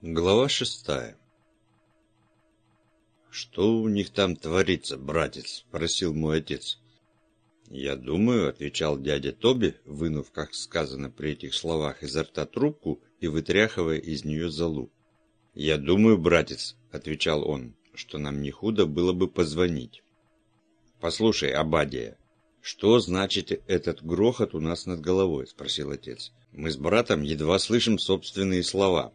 Глава шестая «Что у них там творится, братец?» – спросил мой отец. «Я думаю», – отвечал дядя Тоби, вынув, как сказано при этих словах, изо рта трубку и вытряхивая из нее залу. «Я думаю, братец», – отвечал он, – «что нам не худо было бы позвонить». «Послушай, Абадия, что значит этот грохот у нас над головой?» – спросил отец. «Мы с братом едва слышим собственные слова».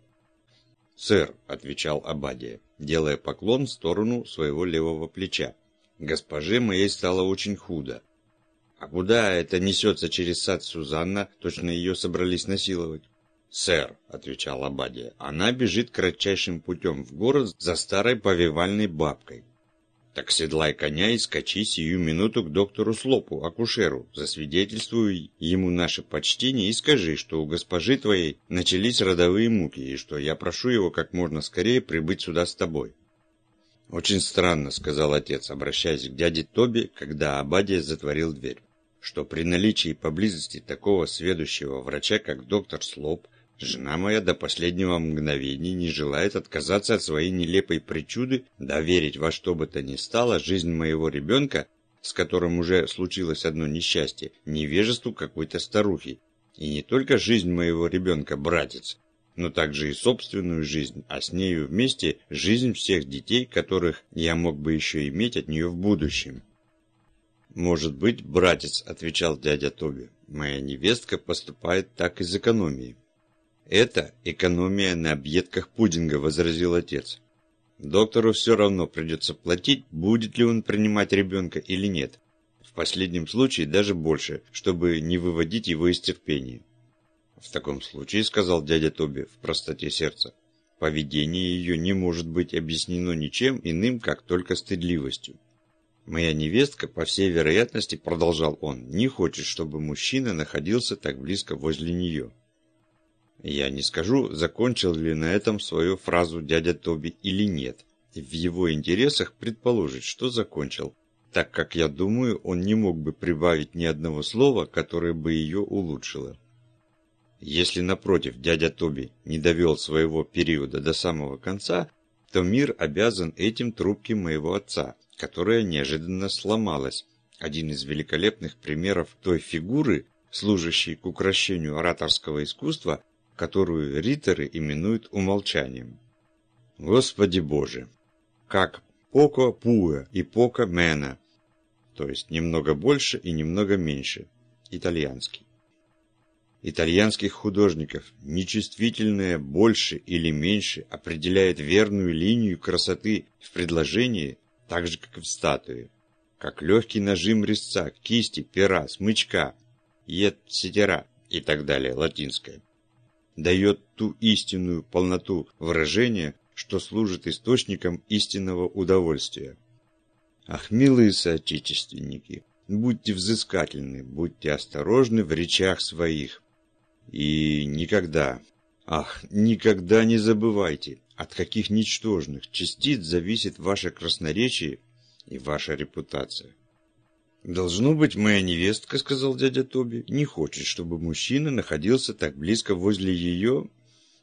«Сэр», — отвечал Абадия, делая поклон в сторону своего левого плеча, — «госпоже моей стало очень худо». «А куда это несется через сад Сузанна? Точно ее собрались насиловать?» «Сэр», — отвечал Абадия, — «она бежит кратчайшим путем в город за старой повивальной бабкой. Так седлай коня и скачи сию минуту к доктору Слопу, акушеру, засвидетельствуй ему наше почтение и скажи, что у госпожи твоей начались родовые муки, и что я прошу его как можно скорее прибыть сюда с тобой». «Очень странно», — сказал отец, обращаясь к дяде Тоби, когда Абадия затворил дверь, «что при наличии поблизости такого сведущего врача, как доктор Слоп, Жена моя до последнего мгновения не желает отказаться от своей нелепой причуды доверить во что бы то ни стало жизнь моего ребенка, с которым уже случилось одно несчастье, невежеству какой-то старухи. И не только жизнь моего ребенка, братец, но также и собственную жизнь, а с нею вместе жизнь всех детей, которых я мог бы еще иметь от нее в будущем. «Может быть, братец», — отвечал дядя Тоби, — «моя невестка поступает так из экономии. «Это экономия на объедках пудинга», – возразил отец. «Доктору все равно придется платить, будет ли он принимать ребенка или нет. В последнем случае даже больше, чтобы не выводить его из терпения». «В таком случае», – сказал дядя Тоби в простоте сердца, – «поведение ее не может быть объяснено ничем иным, как только стыдливостью». «Моя невестка, по всей вероятности, — продолжал он, — не хочет, чтобы мужчина находился так близко возле нее». Я не скажу, закончил ли на этом свою фразу дядя Тоби или нет. В его интересах предположить, что закончил, так как я думаю, он не мог бы прибавить ни одного слова, которое бы ее улучшило. Если, напротив, дядя Тоби не довел своего периода до самого конца, то мир обязан этим трубке моего отца, которая неожиданно сломалась. Один из великолепных примеров той фигуры, служащей к украшению ораторского искусства, которую риторы именуют умолчанием. Господи Боже! Как поко пуэ и поко мена, то есть немного больше и немного меньше, итальянский. Итальянских художников нечувствительное больше или меньше определяет верную линию красоты в предложении, так же, как и в статуе, как легкий нажим резца, кисти, пера, смычка, ет, сетера и так далее, латинское дает ту истинную полноту выражения, что служит источником истинного удовольствия. Ах, милые соотечественники, будьте взыскательны, будьте осторожны в речах своих. И никогда, ах, никогда не забывайте, от каких ничтожных частиц зависит ваше красноречие и ваша репутация. «Должно быть, моя невестка, — сказал дядя Тоби, — не хочет, чтобы мужчина находился так близко возле ее.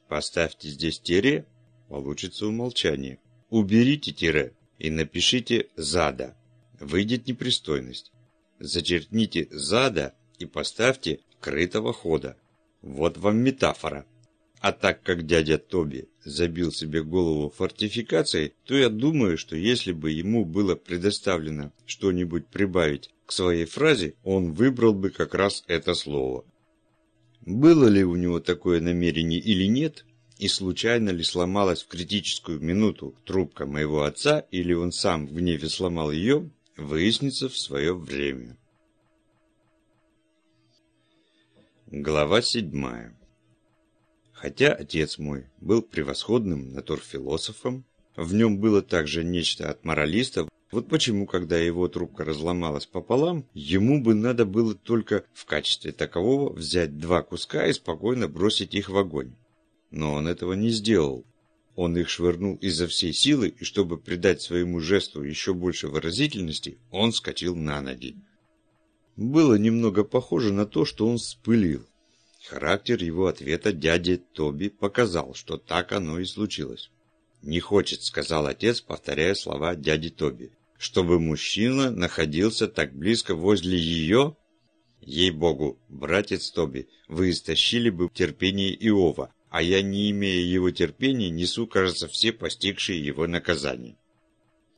Поставьте здесь тире, получится умолчание. Уберите тире и напишите «зада». Выйдет непристойность. Зачеркните «зада» и поставьте «крытого хода». Вот вам метафора. А так как дядя Тоби забил себе голову фортификацией, то я думаю, что если бы ему было предоставлено что-нибудь прибавить к своей фразе, он выбрал бы как раз это слово. Было ли у него такое намерение или нет, и случайно ли сломалась в критическую минуту трубка моего отца, или он сам в гневе сломал ее, выяснится в свое время. Глава седьмая Хотя отец мой был превосходным натурфилософом, в нем было также нечто от моралиста, вот почему, когда его трубка разломалась пополам, ему бы надо было только в качестве такового взять два куска и спокойно бросить их в огонь. Но он этого не сделал. Он их швырнул изо всей силы, и чтобы придать своему жесту еще больше выразительности, он скатил на ноги. Было немного похоже на то, что он спылил. Характер его ответа дяде Тоби показал, что так оно и случилось. «Не хочет», — сказал отец, повторяя слова дяди Тоби, «чтобы мужчина находился так близко возле ее?» «Ей-богу, братец Тоби, вы истощили бы терпение Иова, а я, не имея его терпения, несу, кажется, все постигшие его наказания».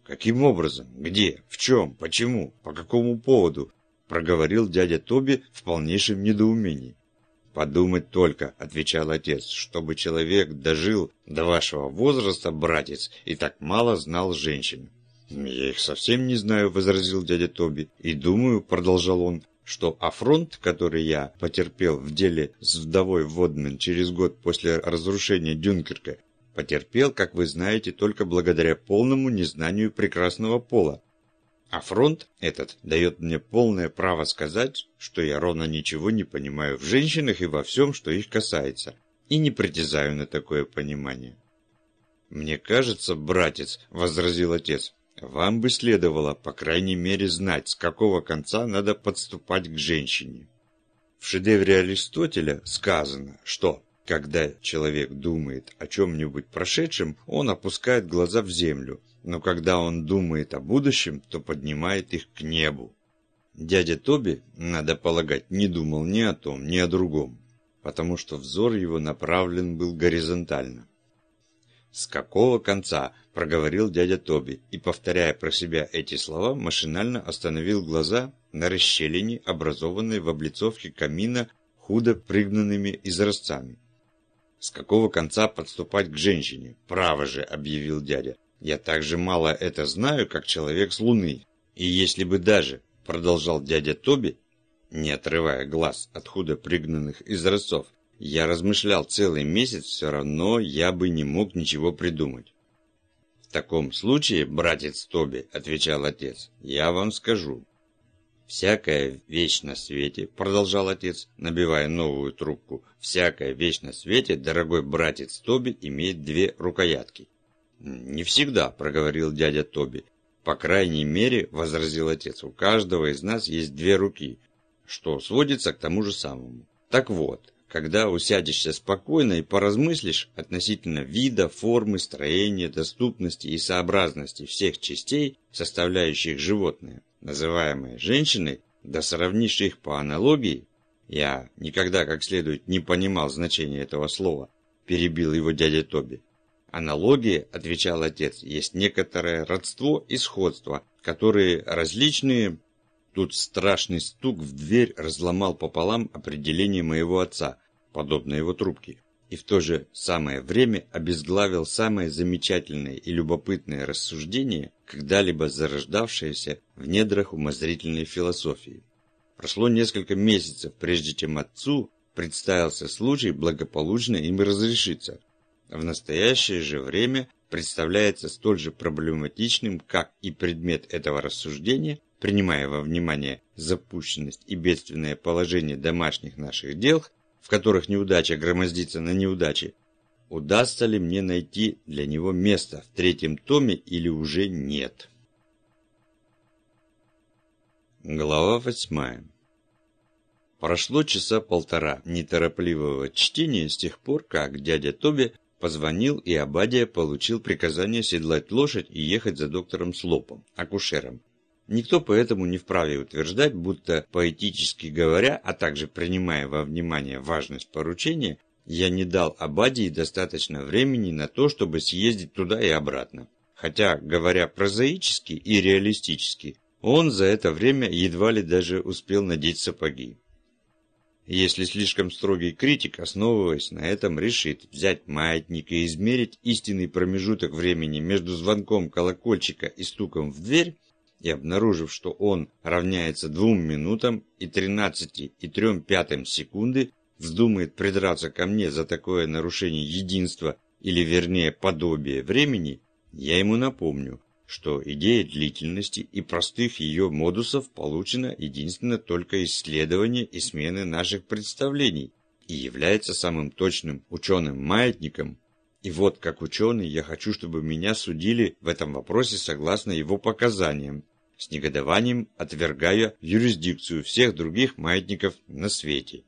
«Каким образом? Где? В чем? Почему? По какому поводу?» проговорил дядя Тоби в полнейшем недоумении. «Подумать только», — отвечал отец, — «чтобы человек дожил до вашего возраста, братец, и так мало знал женщин». «Я их совсем не знаю», — возразил дядя Тоби. «И думаю», — продолжал он, — «что афронт, который я потерпел в деле с вдовой Водмен через год после разрушения Дюнкерка, потерпел, как вы знаете, только благодаря полному незнанию прекрасного пола, а фронт этот дает мне полное право сказать, что я ровно ничего не понимаю в женщинах и во всем, что их касается, и не притязаю на такое понимание. «Мне кажется, братец», — возразил отец, — «вам бы следовало, по крайней мере, знать, с какого конца надо подступать к женщине». В шедевре Аристотеля сказано, что когда человек думает о чем-нибудь прошедшем, он опускает глаза в землю, но когда он думает о будущем, то поднимает их к небу. Дядя Тоби, надо полагать, не думал ни о том, ни о другом, потому что взор его направлен был горизонтально. «С какого конца?» – проговорил дядя Тоби, и, повторяя про себя эти слова, машинально остановил глаза на расщелине, образованной в облицовке камина худо пригнанными изразцами. «С какого конца подступать к женщине? Право же!» – объявил дядя. Я так же мало это знаю, как человек с Луны. И если бы даже, продолжал дядя Тоби, не отрывая глаз от худо пригнанных изразцов, я размышлял целый месяц, все равно я бы не мог ничего придумать. «В таком случае, братец Тоби, — отвечал отец, — я вам скажу. Всякая вещь на свете, — продолжал отец, набивая новую трубку, — всякая вещь на свете, дорогой братец Тоби, имеет две рукоятки. «Не всегда», — проговорил дядя Тоби. «По крайней мере», — возразил отец, — «у каждого из нас есть две руки, что сводится к тому же самому. Так вот, когда усядешься спокойно и поразмыслишь относительно вида, формы, строения, доступности и сообразности всех частей, составляющих животное, называемое женщиной, да сравнишь их по аналогии, я никогда как следует не понимал значения этого слова, перебил его дядя Тоби. Аналогия, отвечал отец, есть некоторое родство и сходство, которые различные... Тут страшный стук в дверь разломал пополам определение моего отца, подобно его трубке, и в то же самое время обезглавил самое замечательное и любопытное рассуждение, когда-либо зарождавшееся в недрах умозрительной философии. Прошло несколько месяцев, прежде чем отцу представился случай благополучно им разрешиться – в настоящее же время представляется столь же проблематичным, как и предмет этого рассуждения, принимая во внимание запущенность и бедственное положение домашних наших дел, в которых неудача громоздится на неудаче, удастся ли мне найти для него место в третьем томе или уже нет. Глава восьмая Прошло часа полтора неторопливого чтения с тех пор, как дядя Тоби Позвонил, и Абадия получил приказание седлать лошадь и ехать за доктором Слопом, акушером. Никто поэтому не вправе утверждать, будто поэтически говоря, а также принимая во внимание важность поручения, я не дал Абадии достаточно времени на то, чтобы съездить туда и обратно. Хотя, говоря прозаически и реалистически, он за это время едва ли даже успел надеть сапоги. Если слишком строгий критик, основываясь на этом, решит взять маятник и измерить истинный промежуток времени между звонком колокольчика и стуком в дверь, и обнаружив, что он равняется двум минутам и тринадцати и трем пятым секунды, вздумает придраться ко мне за такое нарушение единства или вернее подобия времени, я ему напомню, что идея длительности и простых ее модусов получена единственно только исследования и смены наших представлений и является самым точным ученым-маятником. И вот как ученый я хочу, чтобы меня судили в этом вопросе согласно его показаниям, с негодованием отвергая юрисдикцию всех других маятников на свете.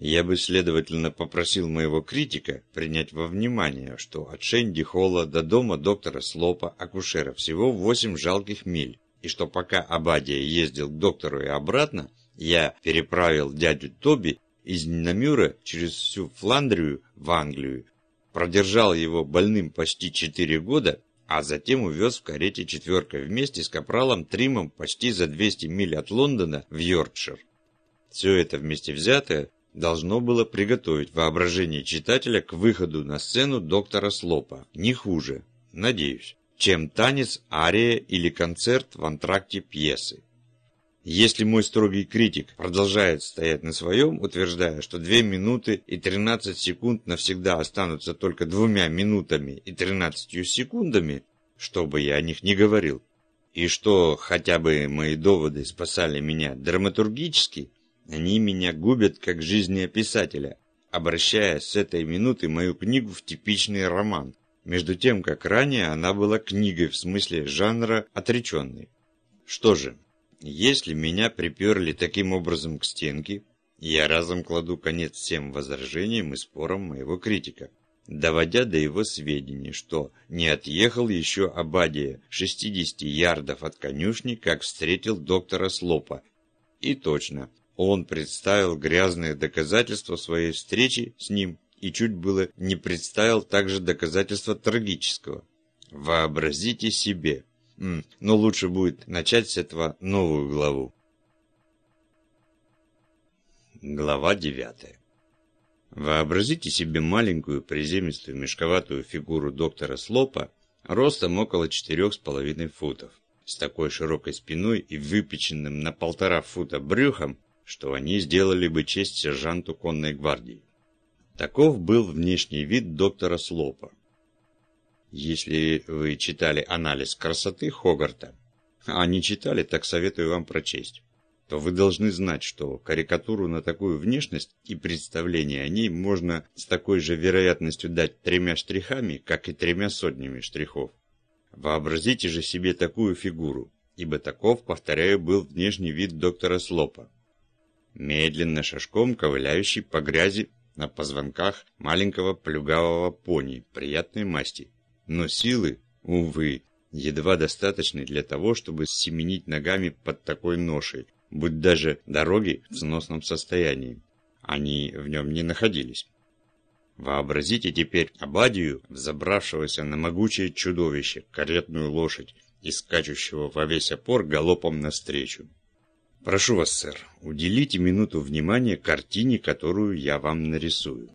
Я бы, следовательно, попросил моего критика принять во внимание, что от Шенди Холла до дома доктора Слопа, акушера, всего восемь жалких миль, и что пока Абадия ездил к доктору и обратно, я переправил дядю Тоби из Намюра через всю Фландрию в Англию, продержал его больным почти четыре года, а затем увез в карете четверкой вместе с капралом Тримом почти за 200 миль от Лондона в Йоркшир. Все это вместе взятое должно было приготовить воображение читателя к выходу на сцену доктора Слопа, не хуже, надеюсь, чем танец, ария или концерт в антракте пьесы. Если мой строгий критик продолжает стоять на своем, утверждая, что 2 минуты и 13 секунд навсегда останутся только двумя минутами и 13 секундами, что бы я о них ни говорил, и что хотя бы мои доводы спасали меня драматургически, они меня губят как жизнеописателя, обращая с этой минуты мою книгу в типичный роман, между тем, как ранее она была книгой в смысле жанра отреченной. Что же, если меня приперли таким образом к стенке, я разом кладу конец всем возражениям и спорам моего критика, доводя до его сведения, что не отъехал еще Абадия 60 ярдов от конюшни, как встретил доктора Слопа. И точно, он представил грязные доказательства своей встречи с ним и чуть было не представил также доказательства трагического. Вообразите себе, но лучше будет начать с этого новую главу. Глава девятая. Вообразите себе маленькую приземистую мешковатую фигуру доктора Слопа ростом около четырех с половиной футов, с такой широкой спиной и выпеченным на полтора фута брюхом, что они сделали бы честь сержанту конной гвардии. Таков был внешний вид доктора Слопа. Если вы читали анализ красоты Хогарта, а не читали, так советую вам прочесть, то вы должны знать, что карикатуру на такую внешность и представление о ней можно с такой же вероятностью дать тремя штрихами, как и тремя сотнями штрихов. Вообразите же себе такую фигуру, ибо таков, повторяю, был внешний вид доктора Слопа. Медленно шажком ковыляющий по грязи на позвонках маленького плюгавого пони приятной масти – но силы, увы, едва достаточны для того, чтобы семенить ногами под такой ношей, будь даже дороги в сносном состоянии. Они в нем не находились. Вообразите теперь Абадию, взобравшегося на могучее чудовище, каретную лошадь, и скачущего во весь опор галопом навстречу. Прошу вас, сэр, уделите минуту внимания картине, которую я вам нарисую.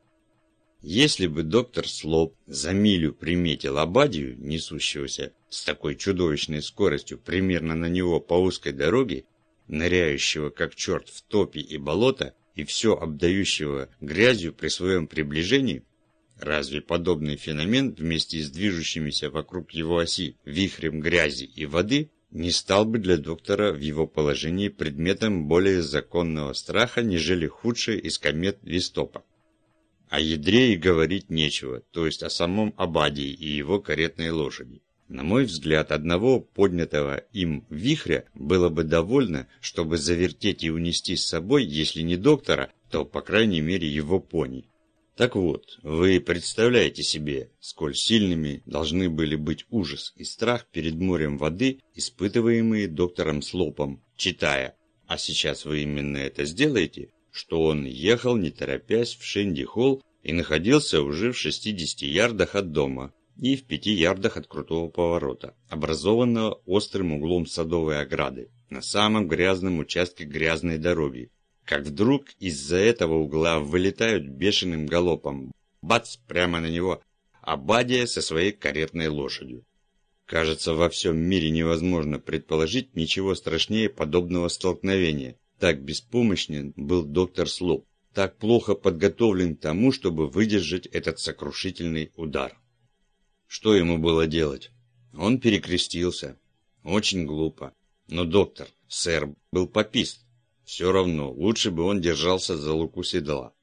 Если бы доктор Слоп за милю приметил Абадию, несущегося с такой чудовищной скоростью примерно на него по узкой дороге, ныряющего как черт в топи и болото и все обдающего грязью при своем приближении, разве подобный феномен вместе с движущимися вокруг его оси вихрем грязи и воды не стал бы для доктора в его положении предметом более законного страха, нежели худший из комет Вистопа? О ядре и говорить нечего, то есть о самом Абадии и его каретной лошади. На мой взгляд, одного поднятого им вихря было бы довольно, чтобы завертеть и унести с собой, если не доктора, то, по крайней мере, его пони. Так вот, вы представляете себе, сколь сильными должны были быть ужас и страх перед морем воды, испытываемые доктором Слопом, читая «А сейчас вы именно это сделаете», что он ехал, не торопясь, в Шенди-Холл и находился уже в 60 ярдах от дома и в 5 ярдах от крутого поворота, образованного острым углом садовой ограды, на самом грязном участке грязной дороги. Как вдруг из-за этого угла вылетают бешеным галопом, бац, прямо на него, Абадия со своей каретной лошадью. Кажется, во всем мире невозможно предположить ничего страшнее подобного столкновения. Так беспомощен был доктор Слоп, так плохо подготовлен к тому, чтобы выдержать этот сокрушительный удар. Что ему было делать? Он перекрестился. Очень глупо. Но доктор, сэр, был попист. Все равно, лучше бы он держался за луку седла.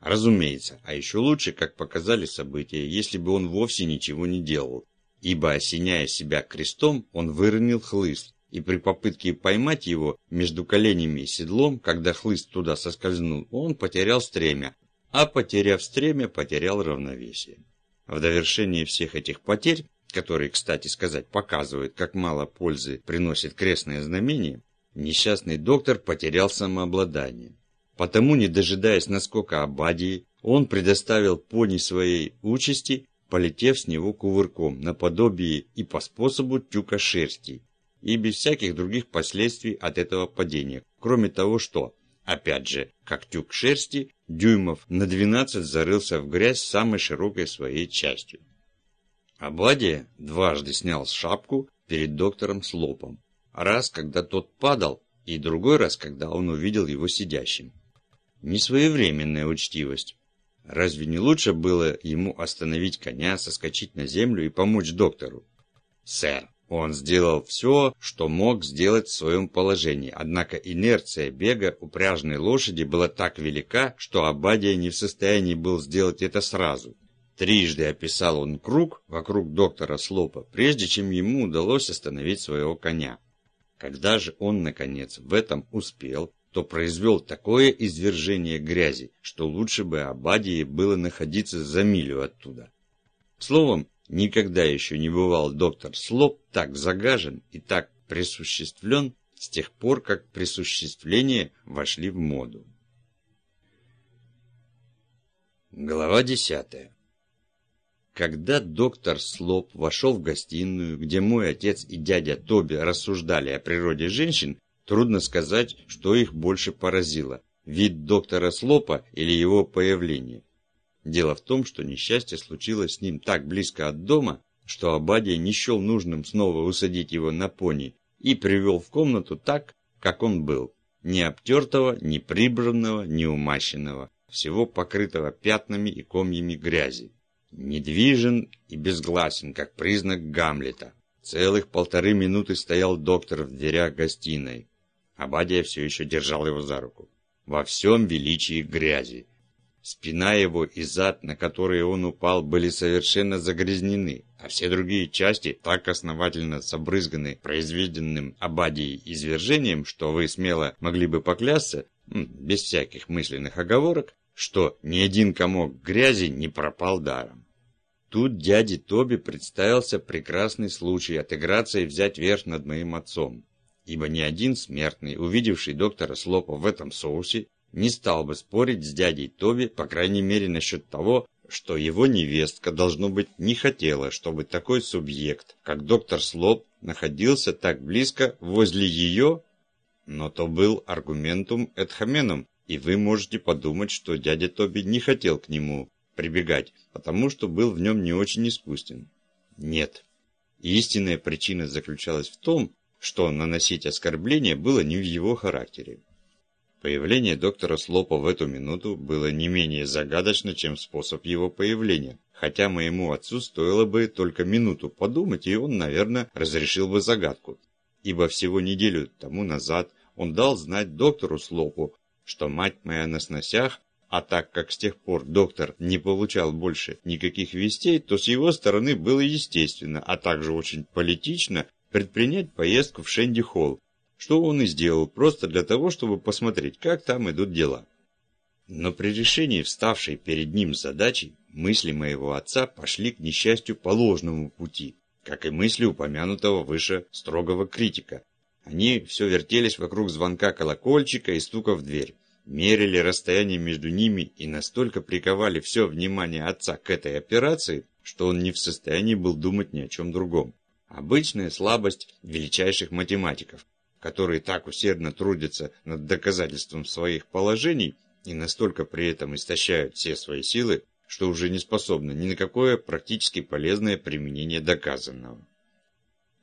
Разумеется, а еще лучше, как показали события, если бы он вовсе ничего не делал, ибо, осеняя себя крестом, он выронил хлыст, и при попытке поймать его между коленями и седлом, когда хлыст туда соскользнул, он потерял стремя, а потеряв стремя, потерял равновесие. В довершении всех этих потерь, которые, кстати сказать, показывают, как мало пользы приносит крестное знамение, несчастный доктор потерял самообладание. Потому, не дожидаясь наскока Абадии, он предоставил пони своей участи, полетев с него кувырком, наподобие и по способу тюка шерсти, и без всяких других последствий от этого падения, кроме того, что, опять же, как тюк шерсти, дюймов на 12 зарылся в грязь самой широкой своей частью. Абадия дважды снял шапку перед доктором Слопом. Раз, когда тот падал, и другой раз, когда он увидел его сидящим. Несвоевременная учтивость. Разве не лучше было ему остановить коня, соскочить на землю и помочь доктору? Сэр, он сделал все, что мог сделать в своем положении, однако инерция бега упряжной лошади была так велика, что Абадия не в состоянии был сделать это сразу. Трижды описал он круг вокруг доктора Слопа, прежде чем ему удалось остановить своего коня. Когда же он, наконец, в этом успел, то произвел такое извержение грязи, что лучше бы Абадии было находиться за милю оттуда. Словом, Никогда еще не бывал доктор Слоп так загажен и так присуществлен с тех пор, как присуществления вошли в моду. Глава десятая. Когда доктор Слоп вошел в гостиную, где мой отец и дядя Тоби рассуждали о природе женщин, трудно сказать, что их больше поразило – вид доктора Слопа или его появление. Дело в том, что несчастье случилось с ним так близко от дома, что Абадия не счел нужным снова усадить его на пони и привел в комнату так, как он был, ни обтертого, ни прибранного, ни умащенного, всего покрытого пятнами и комьями грязи. Недвижен и безгласен, как признак Гамлета. Целых полторы минуты стоял доктор в дверях гостиной. Абадия все еще держал его за руку. Во всем величии грязи. Спина его и зад, на которые он упал, были совершенно загрязнены, а все другие части так основательно забрызганы произведенным Абадией извержением, что вы смело могли бы поклясться, без всяких мысленных оговорок, что ни один комок грязи не пропал даром. Тут дяде Тоби представился прекрасный случай отыграться и взять верх над моим отцом, ибо ни один смертный, увидевший доктора Слопа в этом соусе, не стал бы спорить с дядей Тоби, по крайней мере насчет того, что его невестка, должно быть, не хотела, чтобы такой субъект, как доктор Слоп, находился так близко возле ее, но то был аргументум эт хоменум, и вы можете подумать, что дядя Тоби не хотел к нему прибегать, потому что был в нем не очень искусен. Нет. Истинная причина заключалась в том, что наносить оскорбление было не в его характере. Появление доктора Слопа в эту минуту было не менее загадочно, чем способ его появления. Хотя моему отцу стоило бы только минуту подумать, и он, наверное, разрешил бы загадку. Ибо всего неделю тому назад он дал знать доктору Слопу, что мать моя на сносях, а так как с тех пор доктор не получал больше никаких вестей, то с его стороны было естественно, а также очень политично предпринять поездку в Шенди-Холл, что он и сделал, просто для того, чтобы посмотреть, как там идут дела. Но при решении вставшей перед ним задачи, мысли моего отца пошли к несчастью по ложному пути, как и мысли упомянутого выше строгого критика. Они все вертелись вокруг звонка колокольчика и стука в дверь, мерили расстояние между ними и настолько приковали все внимание отца к этой операции, что он не в состоянии был думать ни о чем другом. Обычная слабость величайших математиков, которые так усердно трудятся над доказательством своих положений и настолько при этом истощают все свои силы, что уже не способны ни на какое практически полезное применение доказанного.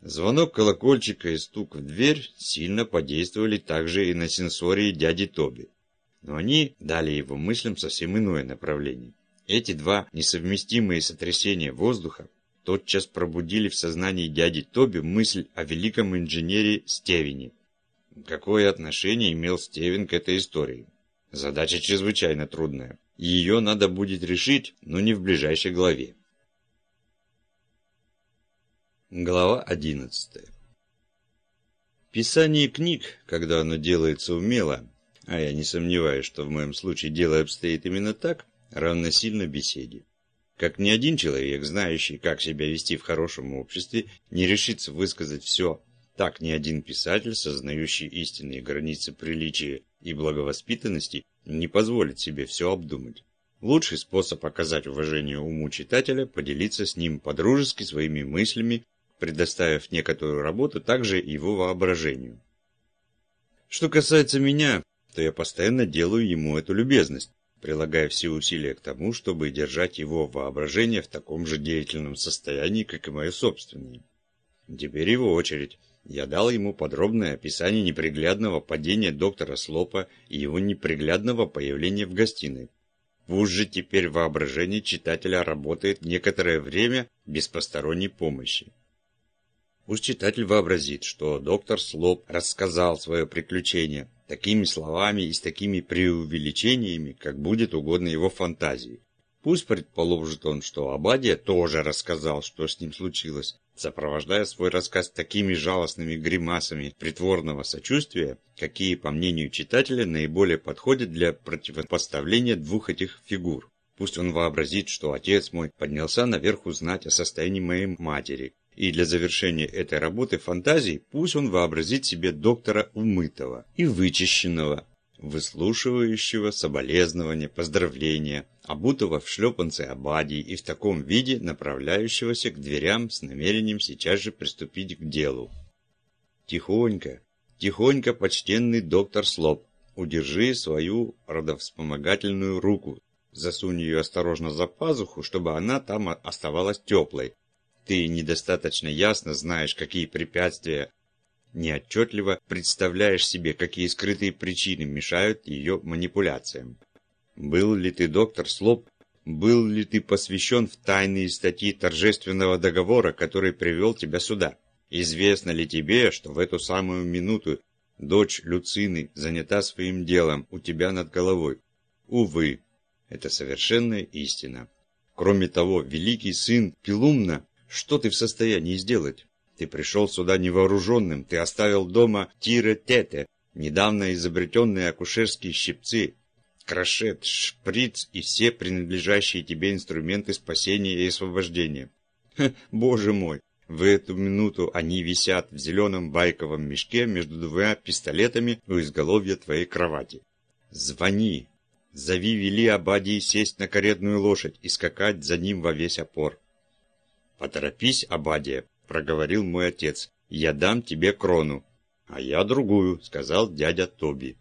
Звонок колокольчика и стук в дверь сильно подействовали также и на сенсории дяди Тоби. Но они дали его мыслям совсем иное направление. Эти два несовместимые сотрясения воздуха тотчас пробудили в сознании дяди Тоби мысль о великом инженере Стевине. Какое отношение имел Стевин к этой истории? Задача чрезвычайно трудная. Ее надо будет решить, но не в ближайшей главе. Глава 11 Писание книг, когда оно делается умело, а я не сомневаюсь, что в моем случае дело обстоит именно так, равносильно беседе. Как ни один человек, знающий, как себя вести в хорошем обществе, не решится высказать все, так ни один писатель, сознающий истинные границы приличия и благовоспитанности, не позволит себе все обдумать. Лучший способ оказать уважение уму читателя – поделиться с ним по-дружески своими мыслями, предоставив некоторую работу также его воображению. Что касается меня, то я постоянно делаю ему эту любезность, прилагая все усилия к тому, чтобы держать его воображение в таком же деятельном состоянии, как и мое собственное. Теперь его очередь. Я дал ему подробное описание неприглядного падения доктора Слопа и его неприглядного появления в гостиной. Пусть же теперь воображение читателя работает некоторое время без посторонней помощи. Пусть читатель вообразит, что доктор Слоп рассказал свое приключение такими словами и с такими преувеличениями, как будет угодно его фантазии. Пусть предположит он, что Абадия тоже рассказал, что с ним случилось, сопровождая свой рассказ такими жалостными гримасами притворного сочувствия, какие, по мнению читателя, наиболее подходят для противопоставления двух этих фигур. Пусть он вообразит, что отец мой поднялся наверх узнать о состоянии моей матери, и для завершения этой работы фантазии пусть он вообразит себе доктора умытого и вычищенного, выслушивающего соболезнования, поздравления, обутого в шлепанце Абадии и в таком виде направляющегося к дверям с намерением сейчас же приступить к делу. Тихонько, тихонько, почтенный доктор Слоп, удержи свою родовспомогательную руку, засунь ее осторожно за пазуху, чтобы она там оставалась теплой, ты недостаточно ясно знаешь, какие препятствия, неотчетливо представляешь себе, какие скрытые причины мешают ее манипуляциям. Был ли ты, доктор Слоп, был ли ты посвящен в тайные статьи торжественного договора, который привел тебя сюда? Известно ли тебе, что в эту самую минуту дочь Люцины занята своим делом у тебя над головой? Увы, это совершенная истина. Кроме того, великий сын Пилумна что ты в состоянии сделать? Ты пришел сюда невооруженным, ты оставил дома тире-тете, недавно изобретенные акушерские щипцы, крошет, шприц и все принадлежащие тебе инструменты спасения и освобождения. Ха, боже мой! В эту минуту они висят в зеленом байковом мешке между двумя пистолетами у изголовья твоей кровати. Звони! Зови Вели Абадии сесть на каретную лошадь и скакать за ним во весь опор. «Поторопись, Абадия», — проговорил мой отец, — «я дам тебе крону». «А я другую», — сказал дядя Тоби.